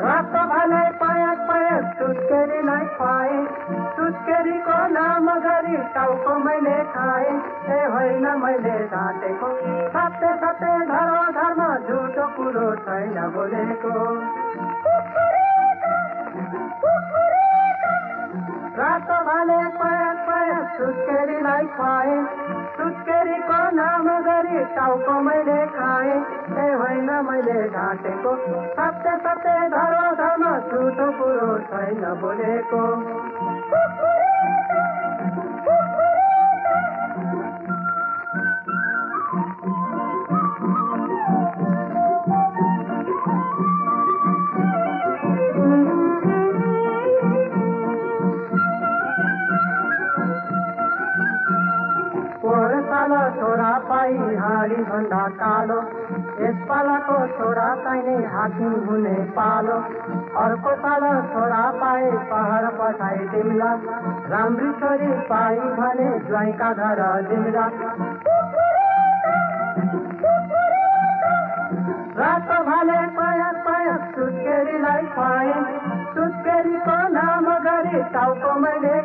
रात भने पायक पायक सुत्केरीलाई खुवाए। सुत्केरीको नाम गरी टाउको मैले खाए। ए होइन मैले ढाँटेको सत्य सत्य धरो धर्म झुटो कुरो छैन बोलेको। पायक सुत्केरीलाई खुवाए सुत्केरीको नाम गरी टाउको मैले खाए ए होइन मैले ढाँटेको सत्य सत्य धरो धर्म झुटो कुरो छैन बोलेको पोहोर साल छोरा पाइ हाडी भन्दा कालो। यस पालाको छोरा चाहिने हाकिम हुने पालो। अर्को साल छोरा पाए पहाड पठाइ तिमीला राम्री छोरी पाइ भने ज्वाइँका घर तिमीला रात भाले पायक पायक सुत्केरीलाई खुवाए सुत्केरीको नाम गरी टाउको मैले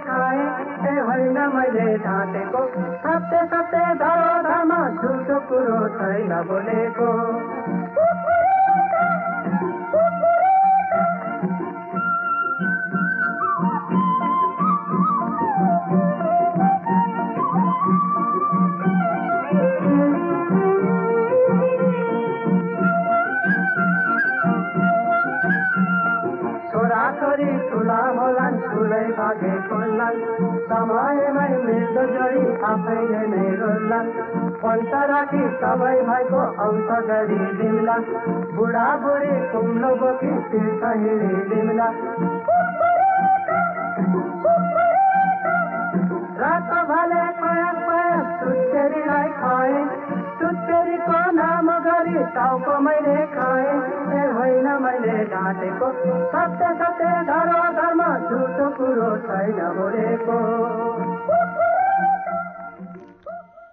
होइन मैले ढाँटेको सत्य सत्य धरो धर्म झुटो कुरो छैन बोलेको। छोरा छोरी ठुला होलान् ठुलै भागे खोल्लान्। समयमै मृत्यु जोडी आफैले नै रोल्लान्। पन्त राखी सबै भाइको अंश गरी दिम्ला बुढा बुढी कुम्लो बोकी तीर्थ हिँडी दिम्ला रात भाले पयक पयक सुत्केरीलाई खाए सुत्केरीको नाम गरी टाउको मैले खाए मैले ढाँटेको सत्य सत्य धरो धर्म झुटो कुरो छैन बोलेको